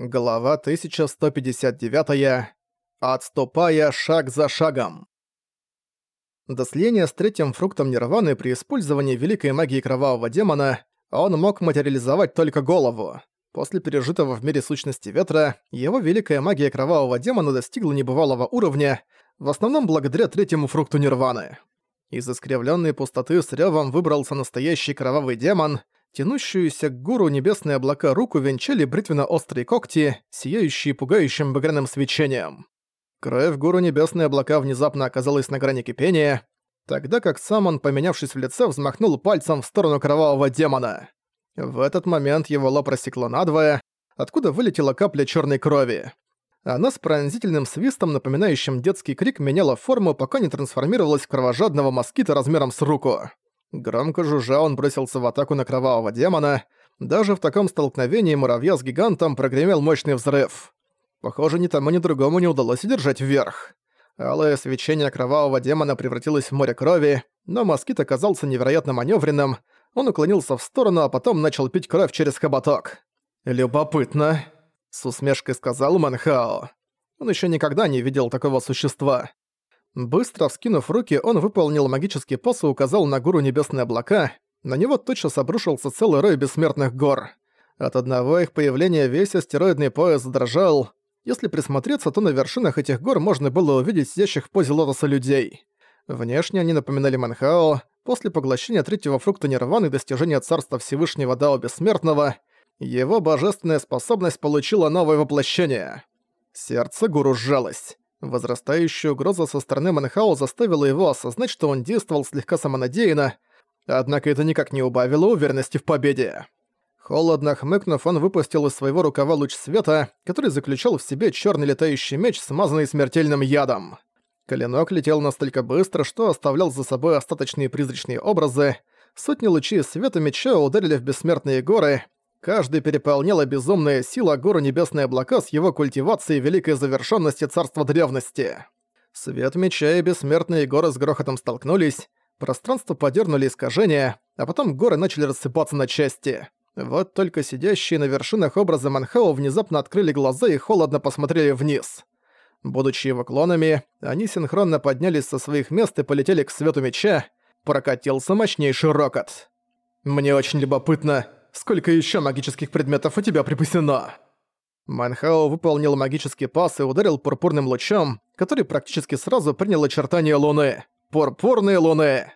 Глава 1159. Отступая шаг за шагом. До слияния с третьим фруктом Нирваны при использовании великой магии кровавого демона он мог материализовать только голову. После пережитого в мире сущности ветра, его великая магия кровавого демона достигла небывалого уровня, в основном благодаря третьему фрукту Нирваны. Из искривленной пустоты с рёвом выбрался настоящий кровавый демон — Тянущуюся к гуру небесные облака руку венчали бритвенно-острые когти, сияющие пугающим багряным свечением. Кровь гуру небесные облака внезапно оказалась на грани кипения, тогда как сам он, поменявшись в лице, взмахнул пальцем в сторону кровавого демона. В этот момент его лоб рассекло надвое, откуда вылетела капля черной крови. Она с пронзительным свистом, напоминающим детский крик, меняла форму, пока не трансформировалась в кровожадного москита размером с руку. Громко жужжа он бросился в атаку на кровавого демона. Даже в таком столкновении муравья с гигантом прогремел мощный взрыв. Похоже, ни тому, ни другому не удалось удержать вверх. Алое свечение кровавого демона превратилось в море крови, но москит оказался невероятно маневренным. Он уклонился в сторону, а потом начал пить кровь через хоботок. «Любопытно», — с усмешкой сказал Манхао. Он еще никогда не видел такого существа. Быстро вскинув руки, он выполнил магический пас и указал на гору небесные облака. На него тотчас обрушился целый рой бессмертных гор. От одного их появления весь астероидный пояс задрожал. Если присмотреться, то на вершинах этих гор можно было увидеть сидящих в позе лотоса людей. Внешне они напоминали Манхао. После поглощения третьего фрукта Нирваны достижения Царства Всевышнего Дао Бессмертного, его божественная способность получила новое воплощение. Сердце гуру сжалось. Возрастающая угроза со стороны Манхао заставила его осознать, что он действовал слегка самонадеянно, однако это никак не убавило уверенности в победе. Холодно хмыкнув, он выпустил из своего рукава луч света, который заключал в себе черный летающий меч, смазанный смертельным ядом. Клинок летел настолько быстро, что оставлял за собой остаточные призрачные образы. Сотни лучей света меча ударили в бессмертные горы, Каждый переполняла безумная сила гору Небесные Облака с его культивацией великой завершенности Царства Древности. Свет меча и бессмертные горы с грохотом столкнулись, пространство подернули искажения, а потом горы начали рассыпаться на части. Вот только сидящие на вершинах образа Манхао внезапно открыли глаза и холодно посмотрели вниз. Будучи его клонами, они синхронно поднялись со своих мест и полетели к свету меча, прокатился мощнейший рокот. «Мне очень любопытно, Сколько еще магических предметов у тебя припасено?» Манхао выполнил магический пас и ударил пурпурным лучом, который практически сразу принял очертания Луны. Пурпурные Луны!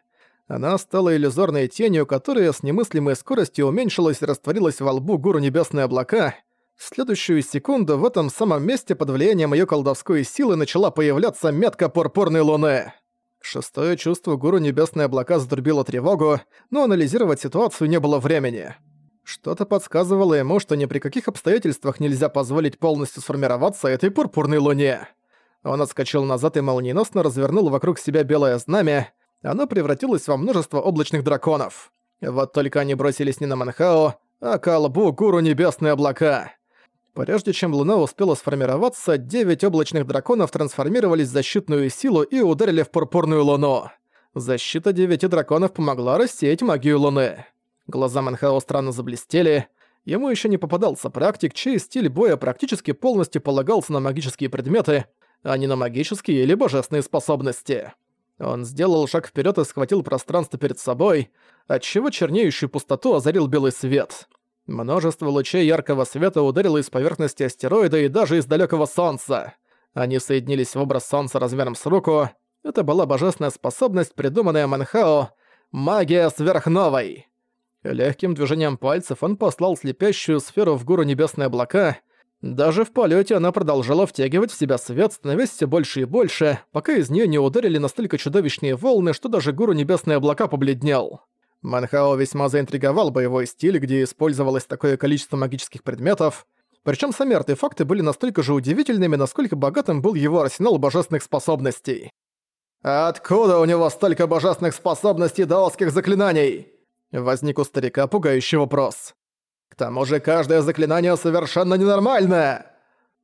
Она стала иллюзорной тенью, которая с немыслимой скоростью уменьшилась и растворилась во лбу гуру Небесные облака. В следующую секунду в этом самом месте под влиянием ее колдовской силы начала появляться метка пурпурной луны. Шестое чувство гуру Небесные облака задрубило тревогу, но анализировать ситуацию не было времени. Что-то подсказывало ему, что ни при каких обстоятельствах нельзя позволить полностью сформироваться этой пурпурной луне. Он отскочил назад и молниеносно развернул вокруг себя белое знамя. Оно превратилось во множество облачных драконов. Вот только они бросились не на Манхао, а к Албу Гуру Небесные Облака. Прежде чем луна успела сформироваться, девять облачных драконов трансформировались в защитную силу и ударили в пурпурную луну. Защита девяти драконов помогла рассеять магию луны. Глаза Манхао странно заблестели. Ему еще не попадался практик, чей стиль боя практически полностью полагался на магические предметы, а не на магические или божественные способности. Он сделал шаг вперед и схватил пространство перед собой, отчего чернеющую пустоту озарил белый свет. Множество лучей яркого света ударило из поверхности астероида и даже из далекого Солнца. Они соединились в образ Солнца размером с руку. Это была божественная способность, придуманная Манхао — магия сверхновой. Легким движением пальцев он послал слепящую сферу в гору небесные облака. Даже в полете она продолжала втягивать в себя свет, становясь все больше и больше, пока из нее не ударили настолько чудовищные волны, что даже гору небесные облака побледнел. Манхао весьма заинтриговал боевой стиль, где использовалось такое количество магических предметов. Причем сами артефакты были настолько же удивительными, насколько богатым был его арсенал божественных способностей. «Откуда у него столько божественных способностей даосских заклинаний?» Возник у старика пугающий вопрос. К тому же каждое заклинание совершенно ненормальное!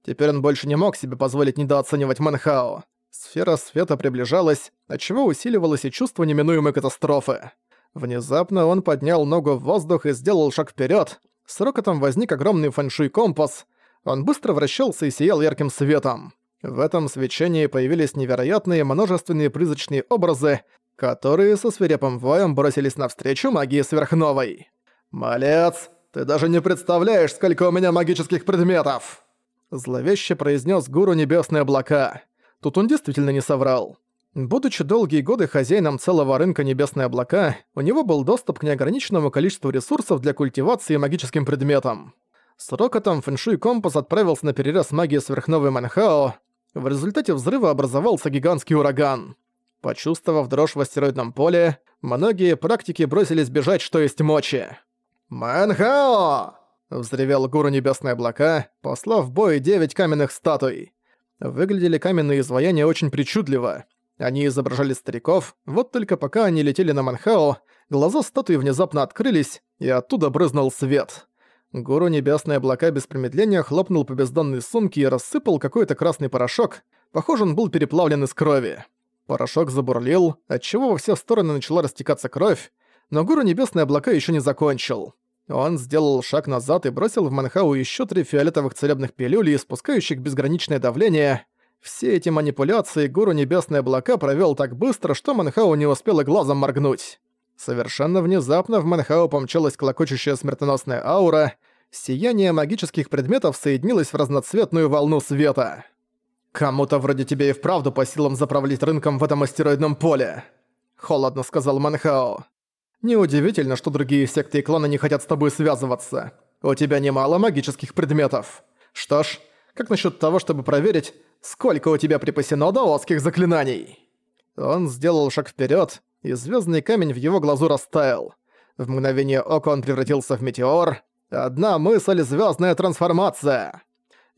Теперь он больше не мог себе позволить недооценивать Манхао. Сфера света приближалась, отчего усиливалось и чувство неминуемой катастрофы. Внезапно он поднял ногу в воздух и сделал шаг вперед. С рокотом возник огромный фэншуй-компас. Он быстро вращался и сиял ярким светом. В этом свечении появились невероятные множественные призрачные образы, которые со свирепым воем бросились навстречу магии сверхновой. «Малец, ты даже не представляешь, сколько у меня магических предметов!» Зловеще произнес гуру Небесные облака. Тут он действительно не соврал. Будучи долгие годы хозяином целого рынка Небесные облака, у него был доступ к неограниченному количеству ресурсов для культивации магическим предметам. С рокотом фэншуй компас отправился на перерез магии сверхновой Манхао. В результате взрыва образовался гигантский ураган. Почувствовав дрожь в астероидном поле, многие практики бросились бежать, что есть мочи. «Манхао!» — взревел гуру Небесные облака, послав в бой девять каменных статуй. Выглядели каменные изваяния очень причудливо. Они изображали стариков, вот только пока они летели на Манхао, глаза статуи внезапно открылись, и оттуда брызнул свет. Гуру Небесные облака без промедления хлопнул по бездонной сумке и рассыпал какой-то красный порошок. Похоже, он был переплавлен из крови. Порошок забурлил, отчего во все стороны начала растекаться кровь, но Гуру Небесные облака еще не закончил. Он сделал шаг назад и бросил в Манхау еще три фиолетовых целебных пилюли, испускающих безграничное давление. Все эти манипуляции Гуру Небесные облака провел так быстро, что Манхау не успел и глазом моргнуть. Совершенно внезапно в Манхау помчалась клокочущая смертоносная аура, сияние магических предметов соединилось в разноцветную волну света. «Кому-то вроде тебя и вправду по силам заправлять рынком в этом астероидном поле», — холодно сказал Манхао. «Неудивительно, что другие секты и кланы не хотят с тобой связываться. У тебя немало магических предметов. Что ж, как насчет того, чтобы проверить, сколько у тебя припасено даосских заклинаний?» Он сделал шаг вперед, и звездный камень в его глазу растаял. В мгновение ока он превратился в метеор. Одна мысль — звездная трансформация.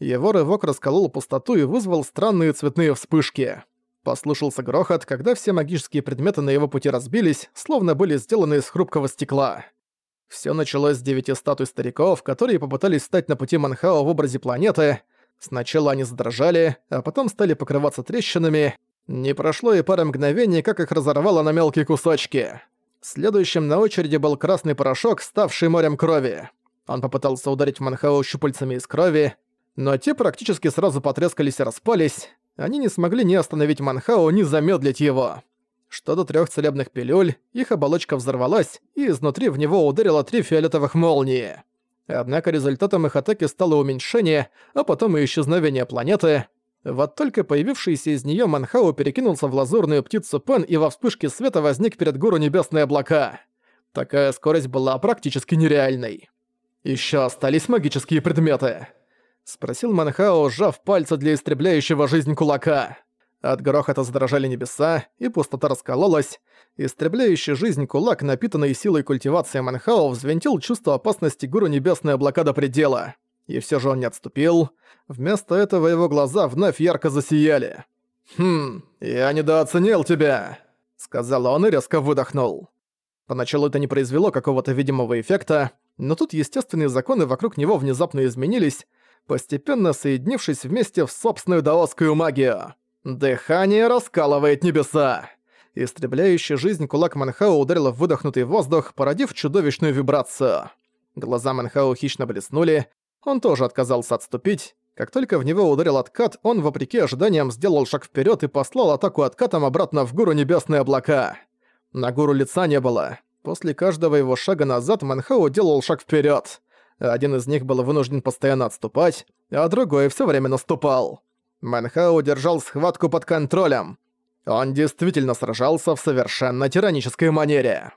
Его рывок расколол пустоту и вызвал странные цветные вспышки. Послушался грохот, когда все магические предметы на его пути разбились, словно были сделаны из хрупкого стекла. Все началось с девяти статуй стариков, которые попытались стать на пути Манхао в образе планеты. Сначала они задрожали, а потом стали покрываться трещинами, не прошло и пары мгновений, как их разорвало на мелкие кусочки. Следующим на очереди был красный порошок, ставший морем крови. Он попытался ударить Манхао щупальцами из крови, но те практически сразу потрескались и распались. Они не смогли ни остановить Манхао, ни замедлить его. Что до трех целебных пилюль, их оболочка взорвалась, и изнутри в него ударило три фиолетовых молнии. Однако результатом их атаки стало уменьшение, а потом и исчезновение планеты — вот только появившийся из нее Манхау перекинулся в лазурную птицу Пен и во вспышке света возник перед гору небесные облака. Такая скорость была практически нереальной. Еще остались магические предметы?» — спросил Манхао, сжав пальцы для истребляющего жизнь кулака. От грохота задрожали небеса, и пустота раскололась. Истребляющий жизнь кулак, напитанный силой культивации Манхао, взвинтил чувство опасности гуру небесные облака до предела. И все же он не отступил. Вместо этого его глаза вновь ярко засияли. «Хм, я недооценил тебя», — сказал он и резко выдохнул. Поначалу это не произвело какого-то видимого эффекта, но тут естественные законы вокруг него внезапно изменились, постепенно соединившись вместе в собственную даосскую магию. Дыхание раскалывает небеса. Истребляющий жизнь кулак Манхао ударил в выдохнутый воздух, породив чудовищную вибрацию. Глаза Манхао хищно блеснули, он тоже отказался отступить. Как только в него ударил откат, он, вопреки ожиданиям, сделал шаг вперед и послал атаку откатом обратно в гору Небесные облака. На гору лица не было. После каждого его шага назад Манхау делал шаг вперед. Один из них был вынужден постоянно отступать, а другой все время наступал. Манхау держал схватку под контролем. Он действительно сражался в совершенно тиранической манере.